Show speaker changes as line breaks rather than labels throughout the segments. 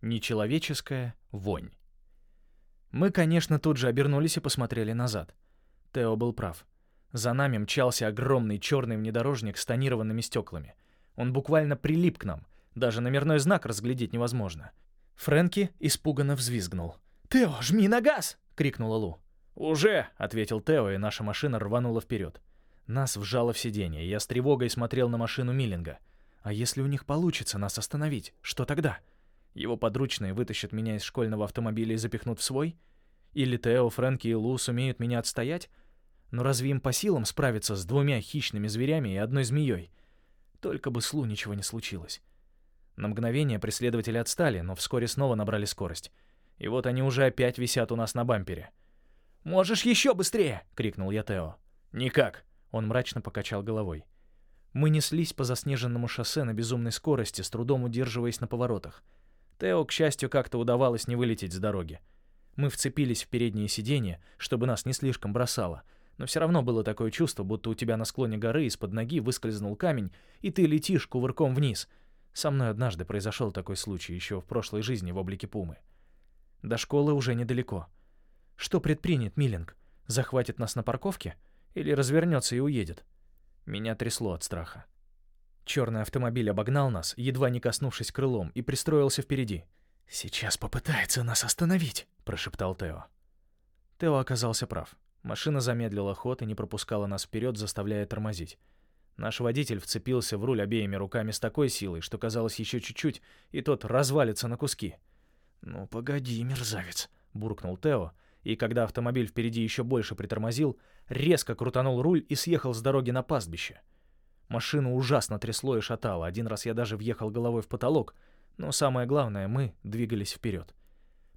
Нечеловеческая вонь. Мы, конечно, тут же обернулись и посмотрели назад. Тео был прав. За нами мчался огромный черный внедорожник с тонированными стеклами. Он буквально прилип к нам. Даже номерной знак разглядеть невозможно. Фрэнки испуганно взвизгнул. «Тео, жми на газ!» — крикнула Лу. «Уже!» — ответил Тео, и наша машина рванула вперед. Нас вжало в сиденье, я с тревогой смотрел на машину Миллинга. А если у них получится нас остановить, что тогда? Его подручные вытащат меня из школьного автомобиля и запихнут в свой? Или Тео, Фрэнки и Лу сумеют меня отстоять? Но разве им по силам справиться с двумя хищными зверями и одной змеей? Только бы с Лу ничего не случилось. На мгновение преследователи отстали, но вскоре снова набрали скорость. И вот они уже опять висят у нас на бампере. «Можешь еще быстрее!» — крикнул я Тео. «Никак!» — он мрачно покачал головой. Мы неслись по заснеженному шоссе на безумной скорости, с трудом удерживаясь на поворотах. Тео, к счастью, как-то удавалось не вылететь с дороги. Мы вцепились в передние сиденья, чтобы нас не слишком бросало, но все равно было такое чувство, будто у тебя на склоне горы из-под ноги выскользнул камень, и ты летишь кувырком вниз. Со мной однажды произошел такой случай еще в прошлой жизни в облике пумы. До школы уже недалеко. Что предпринят Миллинг? Захватит нас на парковке? Или развернется и уедет? Меня трясло от страха. Черный автомобиль обогнал нас, едва не коснувшись крылом, и пристроился впереди. «Сейчас попытается нас остановить», — прошептал Тео. Тео оказался прав. Машина замедлила ход и не пропускала нас вперед, заставляя тормозить. Наш водитель вцепился в руль обеими руками с такой силой, что казалось еще чуть-чуть, и тот развалится на куски. «Ну, погоди, мерзавец», — буркнул Тео, и когда автомобиль впереди еще больше притормозил, резко крутанул руль и съехал с дороги на пастбище. Машину ужасно трясло и шатало, один раз я даже въехал головой в потолок, но самое главное, мы двигались вперед.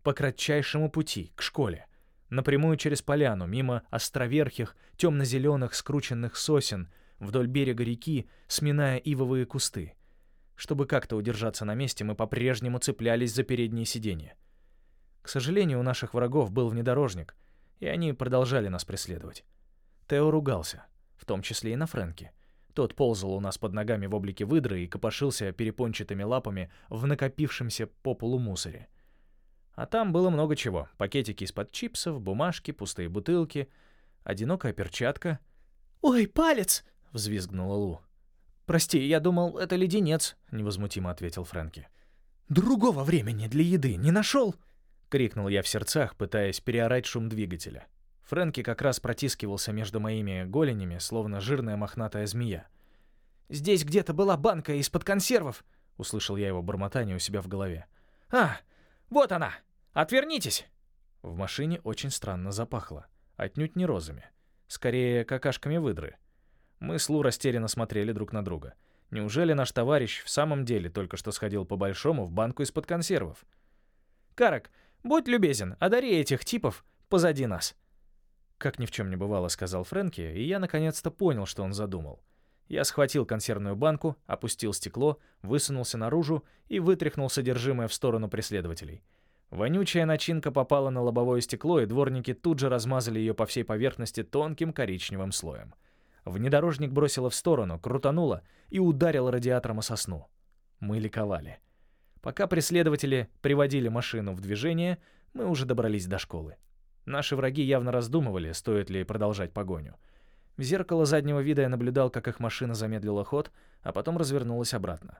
По кратчайшему пути, к школе. Напрямую через поляну, мимо островерхих, темно-зеленых скрученных сосен, вдоль берега реки, сминая ивовые кусты. Чтобы как-то удержаться на месте, мы по-прежнему цеплялись за передние сиденья. К сожалению, у наших врагов был внедорожник, и они продолжали нас преследовать. Тео ругался, в том числе и на Фрэнке. Тот ползал у нас под ногами в облике выдры и копошился перепончатыми лапами в накопившемся по полу мусоре. А там было много чего. Пакетики из-под чипсов, бумажки, пустые бутылки, одинокая перчатка. «Ой, палец!» — взвизгнула Лу. «Прости, я думал, это леденец», — невозмутимо ответил Фрэнки. «Другого времени для еды не нашел?» — крикнул я в сердцах, пытаясь переорать шум двигателя. Фрэнки как раз протискивался между моими голенями, словно жирная мохнатая змея. «Здесь где-то была банка из-под консервов!» — услышал я его бормотание у себя в голове. «А, вот она! Отвернитесь!» В машине очень странно запахло. Отнюдь не розами. Скорее, какашками выдры. Мы с Лу растерянно смотрели друг на друга. Неужели наш товарищ в самом деле только что сходил по-большому в банку из-под консервов? «Карак, будь любезен, одари этих типов позади нас». Как ни в чем не бывало, сказал Фрэнки, и я наконец-то понял, что он задумал. Я схватил консервную банку, опустил стекло, высунулся наружу и вытряхнул содержимое в сторону преследователей. Вонючая начинка попала на лобовое стекло, и дворники тут же размазали ее по всей поверхности тонким коричневым слоем. Внедорожник бросило в сторону, крутануло и ударило радиатором о сосну. Мы ликовали. Пока преследователи приводили машину в движение, мы уже добрались до школы. Наши враги явно раздумывали, стоит ли продолжать погоню. В зеркало заднего вида я наблюдал, как их машина замедлила ход, а потом развернулась обратно.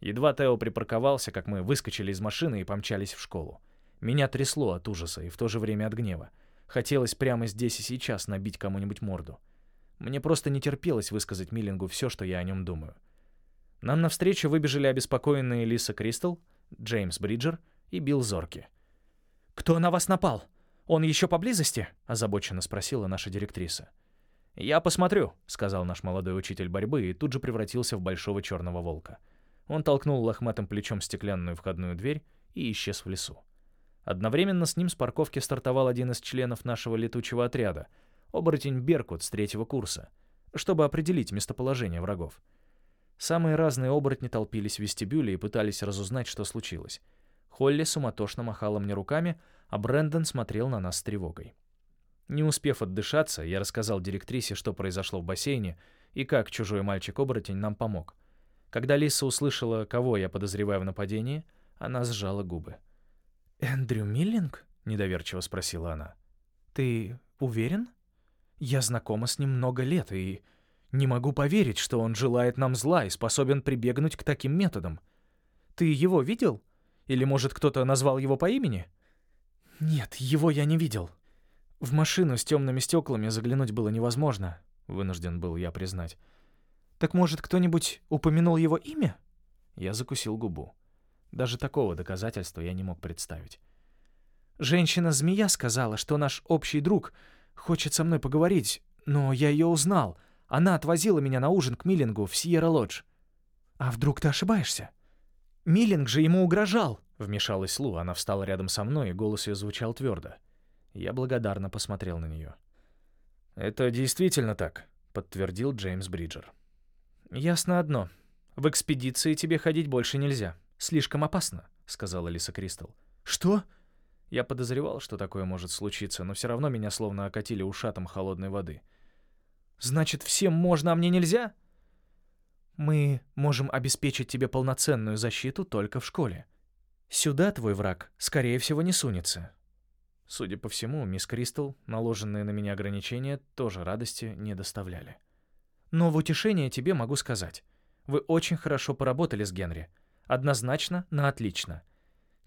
Едва Тео припарковался, как мы выскочили из машины и помчались в школу. Меня трясло от ужаса и в то же время от гнева. Хотелось прямо здесь и сейчас набить кому-нибудь морду. Мне просто не терпелось высказать Миллингу все, что я о нем думаю. Нам навстречу выбежали обеспокоенные Лиса Кристал, Джеймс Бриджер и Билл Зорки. «Кто на вас напал? Он еще поблизости?» — озабоченно спросила наша директриса. «Я посмотрю», — сказал наш молодой учитель борьбы и тут же превратился в большого черного волка. Он толкнул лохматым плечом стеклянную входную дверь и исчез в лесу. Одновременно с ним с парковки стартовал один из членов нашего летучего отряда — оборотень Беркут с третьего курса, чтобы определить местоположение врагов. Самые разные оборотни толпились в вестибюле и пытались разузнать, что случилось. Холли суматошно махала мне руками, а Брэндон смотрел на нас с тревогой. Не успев отдышаться, я рассказал директрисе, что произошло в бассейне и как чужой мальчик-оборотень нам помог. Когда Лиса услышала, кого я подозреваю в нападении, Она сжала губы. «Эндрю Миллинг?» — недоверчиво спросила она. «Ты уверен? Я знакома с ним много лет и не могу поверить, что он желает нам зла и способен прибегнуть к таким методам. Ты его видел? Или, может, кто-то назвал его по имени?» «Нет, его я не видел. В машину с темными стеклами заглянуть было невозможно», — вынужден был я признать. «Так, может, кто-нибудь упомянул его имя?» Я закусил губу. Даже такого доказательства я не мог представить. Женщина-змея сказала, что наш общий друг хочет со мной поговорить, но я ее узнал. Она отвозила меня на ужин к Миллингу в Сьерра-Лодж. А вдруг ты ошибаешься? Миллинг же ему угрожал, вмешалась Лу. Она встала рядом со мной, и голос ее звучал твердо. Я благодарно посмотрел на нее. «Это действительно так», — подтвердил Джеймс Бриджер. «Ясно одно. В экспедиции тебе ходить больше нельзя. Слишком опасно», — сказала Лиса Кристал. «Что?» Я подозревал, что такое может случиться, но все равно меня словно окатили ушатом холодной воды. «Значит, всем можно, а мне нельзя?» «Мы можем обеспечить тебе полноценную защиту только в школе. Сюда твой враг, скорее всего, не сунется». Судя по всему, мисс Кристал, наложенные на меня ограничения, тоже радости не доставляли. «Но в утешение тебе могу сказать. Вы очень хорошо поработали с Генри. Однозначно на отлично.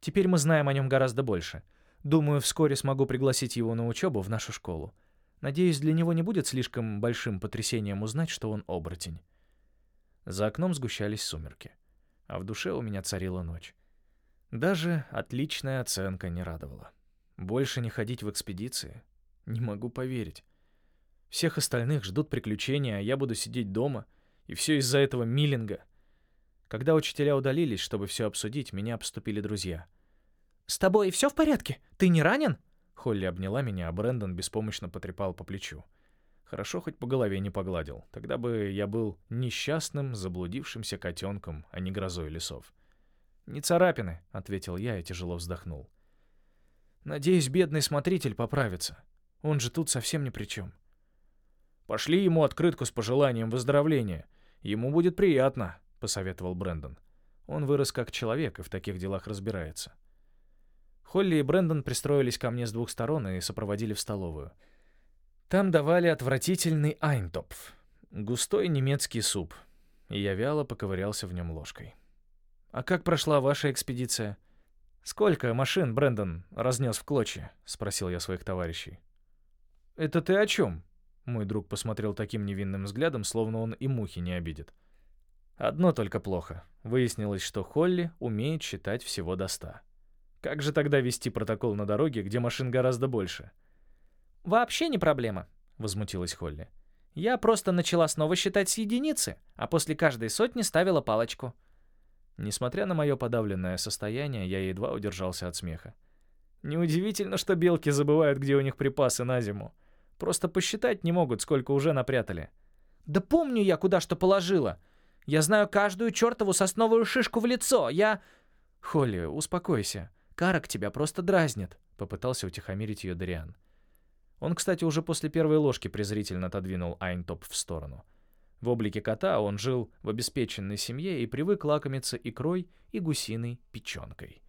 Теперь мы знаем о нем гораздо больше. Думаю, вскоре смогу пригласить его на учебу в нашу школу. Надеюсь, для него не будет слишком большим потрясением узнать, что он оборотень. За окном сгущались сумерки, а в душе у меня царила ночь. Даже отличная оценка не радовала. Больше не ходить в экспедиции? Не могу поверить. Всех остальных ждут приключения, а я буду сидеть дома, и все из-за этого миллинга. Когда учителя удалились, чтобы все обсудить, меня обступили друзья. «С тобой все в порядке? Ты не ранен?» Холли обняла меня, а Брэндон беспомощно потрепал по плечу. Хорошо, хоть по голове не погладил. Тогда бы я был несчастным, заблудившимся котенком, а не грозой лесов. «Не царапины», — ответил я и тяжело вздохнул. «Надеюсь, бедный смотритель поправится. Он же тут совсем ни при чем». «Пошли ему открытку с пожеланием выздоровления. Ему будет приятно», — посоветовал Брэндон. Он вырос как человек и в таких делах разбирается. Холли и Брэндон пристроились ко мне с двух сторон и сопроводили в столовую. Там давали отвратительный айнтопф, густой немецкий суп, и я вяло поковырялся в нем ложкой. «А как прошла ваша экспедиция?» «Сколько машин Брэндон разнес в клочья?» — спросил я своих товарищей. «Это ты о чем?» Мой друг посмотрел таким невинным взглядом, словно он и мухи не обидит. Одно только плохо. Выяснилось, что Холли умеет считать всего до ста. Как же тогда вести протокол на дороге, где машин гораздо больше? «Вообще не проблема», — возмутилась Холли. «Я просто начала снова считать с единицы, а после каждой сотни ставила палочку». Несмотря на мое подавленное состояние, я едва удержался от смеха. Неудивительно, что белки забывают, где у них припасы на зиму. Просто посчитать не могут, сколько уже напрятали. «Да помню я, куда что положила. Я знаю каждую чертову сосновую шишку в лицо. Я...» «Холли, успокойся. Карак тебя просто дразнит», — попытался утихомирить ее Дариан. Он, кстати, уже после первой ложки презрительно отодвинул Айнтоп в сторону. В облике кота он жил в обеспеченной семье и привык лакомиться икрой и гусиной печенкой.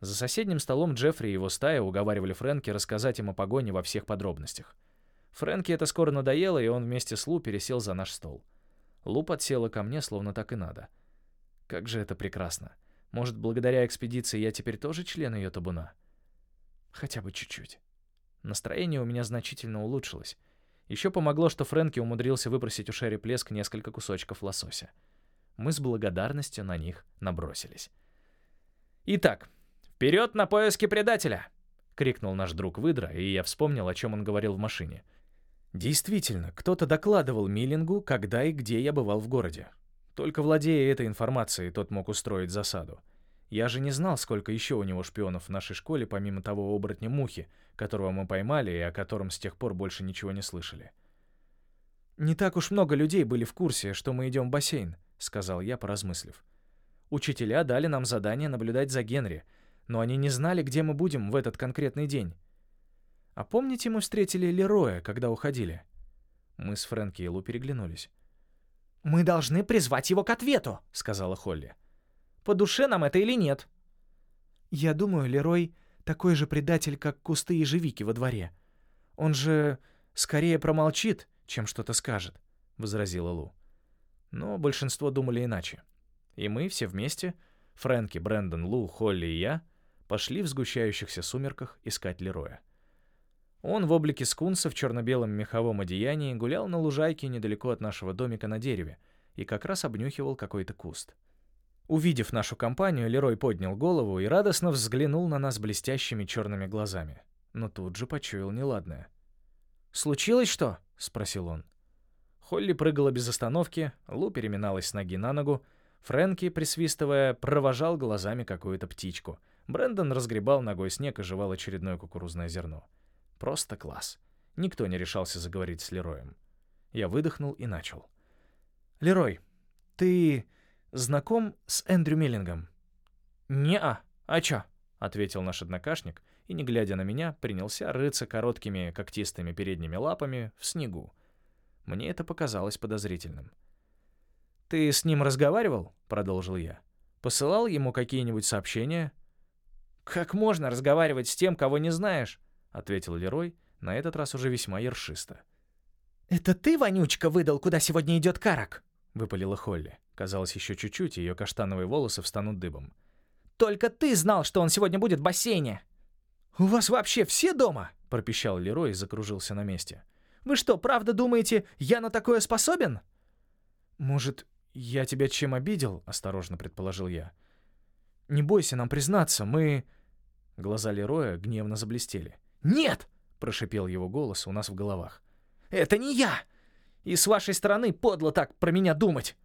За соседним столом Джеффри и его стая уговаривали Фрэнки рассказать им о погоне во всех подробностях. Фрэнки это скоро надоело, и он вместе с Лу пересел за наш стол. Лу подсела ко мне, словно так и надо. Как же это прекрасно. Может, благодаря экспедиции я теперь тоже член ее табуна? Хотя бы чуть-чуть. Настроение у меня значительно улучшилось. Еще помогло, что Фрэнки умудрился выпросить у Шерри Плеск несколько кусочков лосося. Мы с благодарностью на них набросились. «Итак, вперед на поиски предателя!» — крикнул наш друг выдра, и я вспомнил, о чем он говорил в машине — Действительно, кто-то докладывал Миллингу, когда и где я бывал в городе. Только владея этой информацией, тот мог устроить засаду. Я же не знал, сколько еще у него шпионов в нашей школе, помимо того оборотня Мухи, которого мы поймали и о котором с тех пор больше ничего не слышали. «Не так уж много людей были в курсе, что мы идем в бассейн», — сказал я, поразмыслив. «Учителя дали нам задание наблюдать за Генри, но они не знали, где мы будем в этот конкретный день. А помните, мы встретили Лероя, когда уходили?» Мы с Фрэнки и Лу переглянулись.
«Мы должны призвать его к ответу», — сказала Холли. «По душе нам это или нет?»
«Я думаю, Лерой такой же предатель, как кусты ежевики во дворе. Он же скорее промолчит, чем что-то скажет», — возразила Лу. Но большинство думали иначе. И мы все вместе, Фрэнки, Брэндон, Лу, Холли и я, пошли в сгущающихся сумерках искать Лероя. Он в облике скунса в черно-белом меховом одеянии гулял на лужайке недалеко от нашего домика на дереве и как раз обнюхивал какой-то куст. Увидев нашу компанию, Лерой поднял голову и радостно взглянул на нас блестящими черными глазами, но тут же почуял неладное. «Случилось что?» — спросил он. Холли прыгала без остановки, Лу переминалась с ноги на ногу, Фрэнки, присвистывая, провожал глазами какую-то птичку. Брэндон разгребал ногой снег и жевал очередное кукурузное зерно. Просто класс. Никто не решался заговорить с Лероем. Я выдохнул и начал. «Лерой, ты знаком с Эндрю Миллингом?» «Не-а. А чё?» — ответил наш однокашник и, не глядя на меня, принялся рыться короткими когтистыми передними лапами в снегу. Мне это показалось подозрительным. «Ты с ним разговаривал?» — продолжил я. «Посылал ему какие-нибудь сообщения?» «Как можно разговаривать с тем, кого не знаешь?» — ответил Лерой, на этот раз уже весьма ершисто. «Это ты, Вонючка, выдал, куда сегодня идет Карак?» — выпалила Холли. Казалось, еще чуть-чуть, ее каштановые волосы встанут дыбом. «Только ты знал, что он сегодня будет в бассейне!» «У вас вообще все дома?» — пропищал Лерой и закружился на месте. «Вы что, правда думаете, я на такое способен?» «Может, я тебя чем обидел?» — осторожно предположил я. «Не бойся нам признаться, мы...» Глаза Лероя гневно заблестели. «Нет!» — прошипел его голос у нас в головах. «Это не я! И с вашей стороны подло так про меня думать!»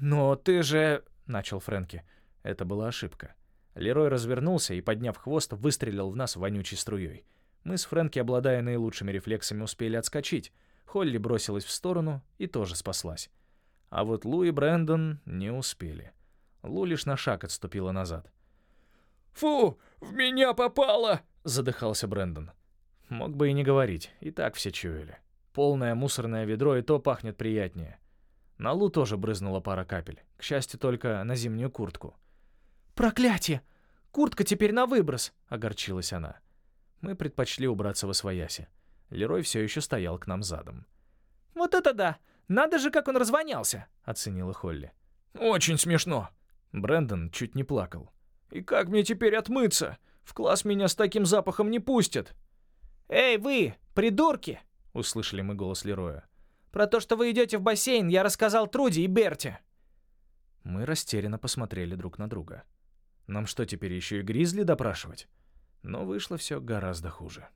«Но ты же...» — начал Фрэнки. Это была ошибка. Лерой развернулся и, подняв хвост, выстрелил в нас вонючей струей. Мы с Фрэнки, обладая наилучшими рефлексами, успели отскочить. Холли бросилась в сторону и тоже спаслась. А вот Лу и Брэндон не успели. Лу лишь на шаг отступила назад. «Фу, в меня попало!» — задыхался Брэндон. Мог бы и не говорить, и так все чуяли. Полное мусорное ведро и то пахнет приятнее. На Лу тоже брызнула пара капель, к счастью, только на зимнюю куртку. «Проклятие! Куртка теперь на выброс!» — огорчилась она. Мы предпочли убраться во свояси. Лерой все еще стоял к нам задом. «Вот это да! Надо же, как он развонялся!» — оценила Холли. «Очень смешно!» Брэндон чуть не плакал. «И как мне теперь отмыться? В класс меня с таким запахом не пустят!» «Эй, вы, придурки!» — услышали мы голос Лероя. «Про то, что вы идете в бассейн, я рассказал Труди и Берте!» Мы растерянно посмотрели друг на друга. Нам что, теперь еще и Гризли допрашивать? Но вышло все гораздо хуже.